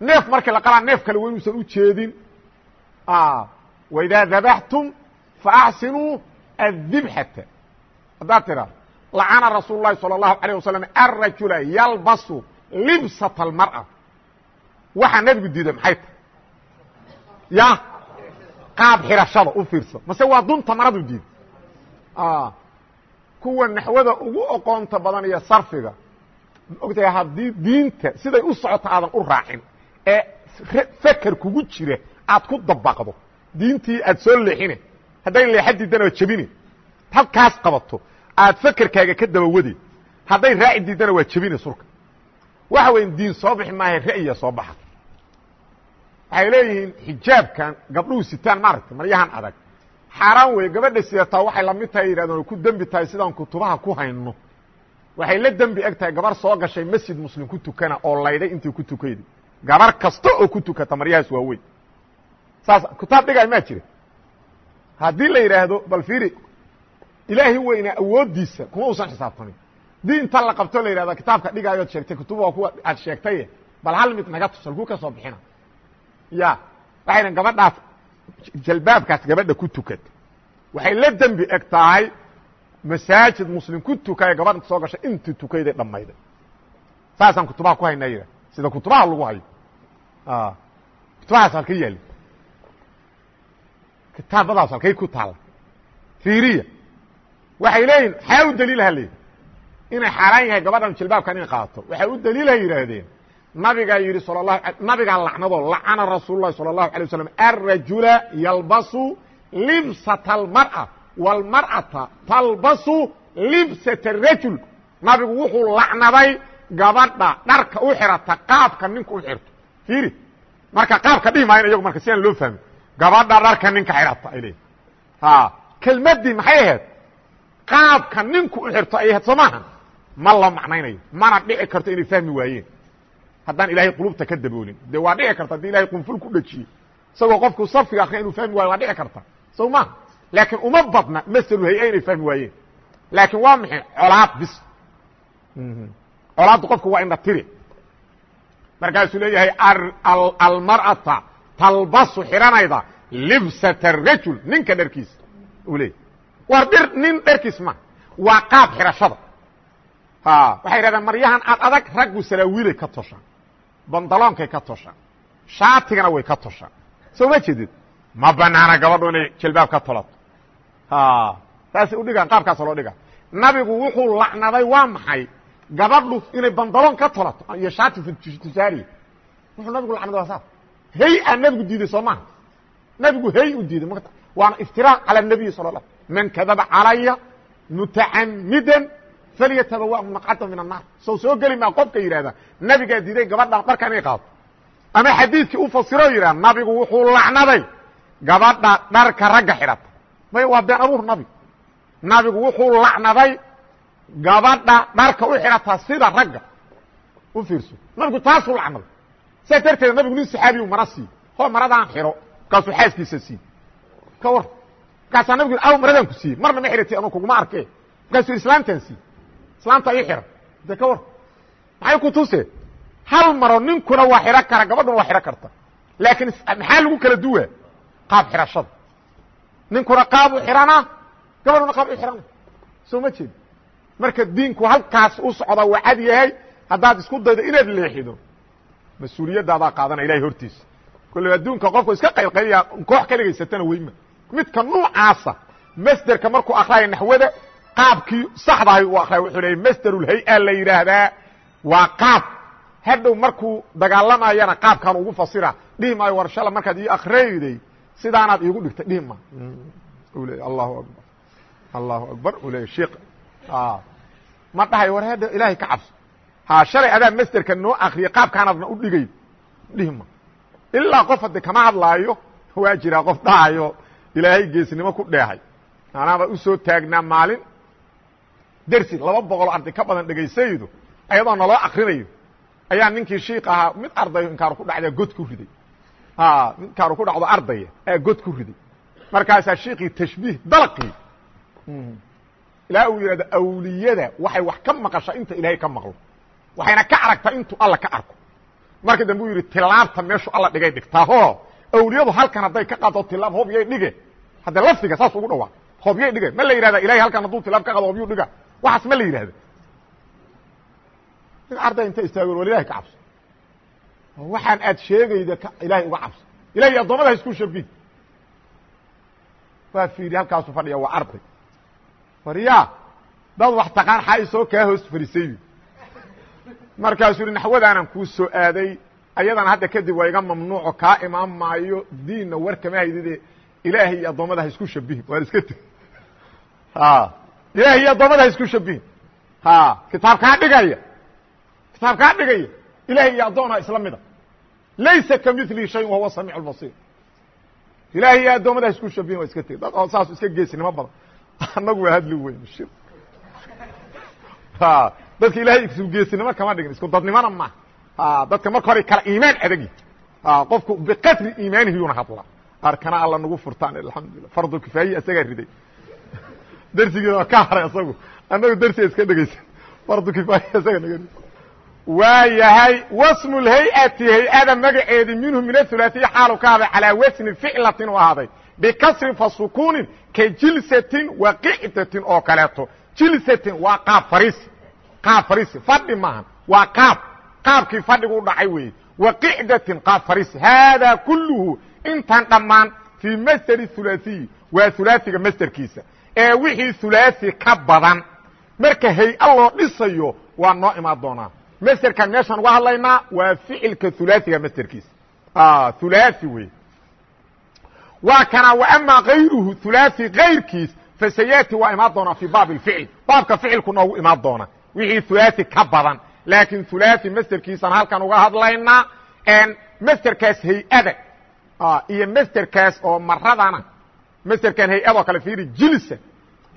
neef markii la qalaa neef kale waa inuusan u jeedin waidaa dabaxtum faaxsinuu adibxata haddaad tidhaa lacana rasuul lahi salى الlahu عalيه wasalam arajula yalbasu libsat اlmarأa waxaa nebigu diiday maxay? Tahay ya? Qaab xirashada u fiirso. Mase waa dunta maradu diid kuwa naxwada ugu oqoonta badan iyo sarfiga ogtahay haddii diinta siday u socoto aadan u raacin ee feker kugu jira aad ku dabaqdo. Diintii aad soo leexine hadday leexa diidana waa jebine halkaas qabato aad fekerkaaga ka daba wade hadday raaci diidana waa jebine surka. Waxa weya diin soo bixi maaha ra'yiga soo baxa waxay leeyihiin xijaabkan gabdhuhu sitaan maaragtay maryahan adag. Xaaraan weeye gabadha sidataa waxay la mid tahay yidhahdeen oo ku dembi tahay sidaan kutubaha ku hayno. Waxay la dembi eg tahay gabar soo gashay masjid muslim ku tukana oo layday intii ku tukayday gabar kasta oo ku tukata maryahaas waa weyn saas kitaab dhigaay maa jira haddii la yidhaahdo bal fiiri ilaahi weynaa awooddiisa kuma usan xisaabtamin dii inta la qabto la yidhahdo kitaabka dhigaayood sheegtay kutuba kuwa aad sheegtaye bal hal mid naga tus halkuu ka soo bixina ya waxayna gabadhaas jalbaabkaas gabadha ku tukata waxay la dembi eg tahay masaajid muslim ku tukaya gabadha soo gashay intii tukayday dhammayday saasaan kutubaha ku haynaa yidhah sida kutubaha lagu hayo. Kutubahaas halka yaali. Kitaabadaas halkay ku taalla. Fiiriya. Waxay leeyihiin xaa u daliilha leeyihi inay xaaraan yahay gabadhan jilbaabkan in qaato. Waxay u daliilha yidhaahdeen nabigaa yidhi sal lahu nabigaa lacnado lacana rasuul lahi salى الlahu alيه waslam الrajula yalbasu libsata اlmarأa wاlmarأata talbasu libsata الrajul nabigu wuxuu lacnaday gabadha dharka u xirata qaabka ninka u xirto fiiri marka qaabka dhihi maayan iyagu marka si aan loo fahmin gabadha dharka ninka xirata ay leeyihin kelmaddii maxay ahayd qaabka ninku u xirto ay ahayd soo maaha ma la macnaynayo mana dhici karto inay fahmi waayeen haddaan ilahay qulubta ka daboolin de waa dhici karta haddii ilahay qunful ku dhajiyo? Isagoo qofku sarfiga akriya inuu fahmi waayo waa dhici karta. Sow ma. Laakiin uma badna maselu hay'a inay fahmi waayeen. Laakiin waa maxay? Colaad bis. Colaaddu qofku waa indha tiri. Markaasuu leeyahay almar'ata talbasu xiranayda libsata rajul. Ninka dharkiisa uu leeyahy war dhir nin dharkiis ma. Waa qaab xirashada. Waxay yidhahdeen maryahan ad adag raggu salaawiilay ka toshaan bandaloonkay ka toshaan shaatigana way ka toshaan soo ma jeedid? Ma banaana gabadhu inay jilbaab ka tolato saasay udhigaan qaabkaasa loo dhigaa. Nabigu wuxuu lacnaday waa maxay? Gabadhu inay bandaloon ka tolato iyo shaati tusaariya wuxuu nabigu lacnaday waa saas. Hey aa nabigu diiday soo maha nabigu hey u diiday waana iftiraac cala nabiyi sal la man kadaba calaya mutacamidan falyatabawa maqcada min annaar sow soo geli maa qofka yidhahda nabigaa diiday gabadha dharka inay qaato ama xadiidkii u fasiro yidhah nabigu wuxuu lacnaday gabadha dharka ragga xidhata may waa been abuur nabi nabigu wuxuu lacnaday gabadha dharka u xidhata sida ragga u fiirso nabigu taasuu lacnaday saas darteed nabigu nin saxaabiyu mara siiy ho maradaan xidho markaasuu xaaskiisa siiy ka war markaasaa nabigu aw maradaan ku siiyey marna ma xidhatay anu kuguma arke markaasuu islaamtaan siiy islaamta ii xihan de ka war. Maxay ku tuse hal maro ninkuna waa xidhan kara gabadhuna waa xidhan karta. Laakiin maxaa lagu kala duwa? Qaab xidhashada ninkuna qaab u xidhanaa gabadhuna qaab u xidhana soo ma jeed. Marka diinku halkaas u socda waa cad yahay haddaad isku daydo inaad leexido mas'uuliyadaadaa qaadana ilahay hortiisa kolle adduunka qofku iska qaylqaylaya koox ka dhigaysatana weyma midka nuucaasa masderka markuu akraya naxwada qaabkii saxdahay uu akriya wuxuu leeyay masderulhay-a la yidhaahdaa. Waa qaab. Hadhow markuu dagaalamayana qaabkaan ugu fasira dhihi maayo war shala markaad ii akriyday sidaanaad iigu dhigtay dhihi ma u leey allahu akbar allahu akbar u leey sheik ma dhahay war hadda ilaahay ka cabso. Ha shalay adaa masderka noo akriya qaabkaanaadna u dhigay dhihi ma. Ilaa qof hadde kama hadlaayo waa jiraa qof dhahayo ilaahay geesnimo ku dheehay. Anaaba u soo taagnaa maalin dersi laba boqol arday ka badan dhegaysaydo ayadoo naloo akrinayo ayaa ninkii shiik ahaa mid ardayo inkaaru ku dhacdaa god ku riday inkaaru ku dhacdo ardaya ayaa god ku riday markaasaa shiikii tashbiih dalqii ilaa uu yidhahdo awliyada waxay wax ka maqashaa inta ilaahay ka maqlo. Waxayna ka aragtaa intuu alla ka arko. Marka dambe u yidhi tilaabta meeshu alla dhigay dhigtaaho awliyadu halkan hadday ka qaado tilaab hobyay dhige. Hadde lafdiga saas ugu dhawaa hobyay dhige. Ma la yidhahda ilahay halkan hadduu tilaab ka qaado hobyuu dhiga waxaas ma la yidhahda mid arday inta istaago wal ilahay ka cabso. Waxaan aad sheegayda ilaahay uga cabso. Ilahay addoommada ha isku shabin waa fiiri halkaasu fadhiya waa arday. Warya dad wax taqaan xaa isoo kaa hoos fariisay markaasuu yihi naxwadaanan kuu soo aaday. Ayadana hadda kadib waa iga mamnuuco kaa imaan maayo. Diinna war kama haydide ilaahay iyo addoommada ha isku shabihin waan iska tegi ilaahay iyo addoommada ha isku shabihin kitaab kaa dhigaya kitaab kaa dhigaya ilahay iyo addoona isla mida laysa kamili shayin wahuwa samiic lbasiir ilaahay iyo addoommada ha isku shabihin waa iska tegi dad oo saas iska geesinimo badan annagu waa hadli weyn shir dadka ilahay isu geesinimo kama dhigin isku dadnimona ma dadka marka hore kala iimaan adagi qofku biqadri iimaanihiyuna hadla arkana alla nagu furtaan alxamdulilah fardu kifaayihi isagaa riday dersigiina waa ka haray isagu annagu dersiga iska dhegeysan fardu kifaayihi isaga naga riday waa yahay wasmu lhay-ati hay'ada magaceedi minhu min athulaatiyi xaalu ka haday calaa wasni ficlatin u ahaaday. Bikasrin fa sukuunin ka jilsatin wa qicdatin oo kaleeto. Jilsatin waa qaab fariisi qaab fariisi fadhi maahan waa qaab. Qaabkii fadhigu u dhacay weeye. Wa qicdatin qaab fariisi haadaa kulluhu intan dhammaan fii masderi hulaasiyi waa hulaasiga masderkiisa ee wixii ulaai ka badan. Marka hay'a loo dhisayo waa noo imaan doonaa. Masderkan meeshaan uga hadlaynaa waa ficilka ulaaiga masderkiisa ah, ulaai wey waa kana waama kayruhu ulaai kayrkiis fasayati waa imaan doonaa fii baab ficl baabka ficilku noogu imaan doona wixii ulaai ka badan. Laakiin ulaai masderkiisaan halkan uga hadlaynaa masderkaas hay'ada. Ah, iyo masderkaas oo maradana masderkan hay'adoo kale fiiri jilsa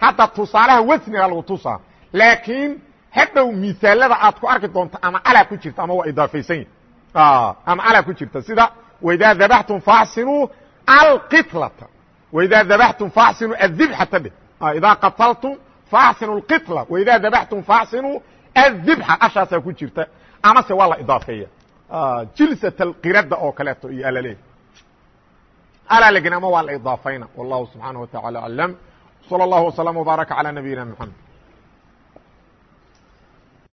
hadda tusaalaha wasniga lagu tusaa laakiin hadhow misaalada aad ku arki doonto ama calaa ku jirta ama waa idaafaysan yihi ah, ama calaa ku jirta. Sida waidaa dabaxtum faxsinuu alqitlata. Waidaa dabaxtum faxsinuu adibxata dheh ah, idaa qataltum faxsinu alqitla. Waidaa dabaxtum faxsinuu adibxa ashaasaa ku jirta. Amase waa la idaafeeya. Ah, Jilsat alqirada oo kaleeto iyo alaleeh alalagin ama waa la idaafayna wallahu subxaanaه wa taعalى aclam slى اllah وsلام وbaarك عalى nabiyina mxamed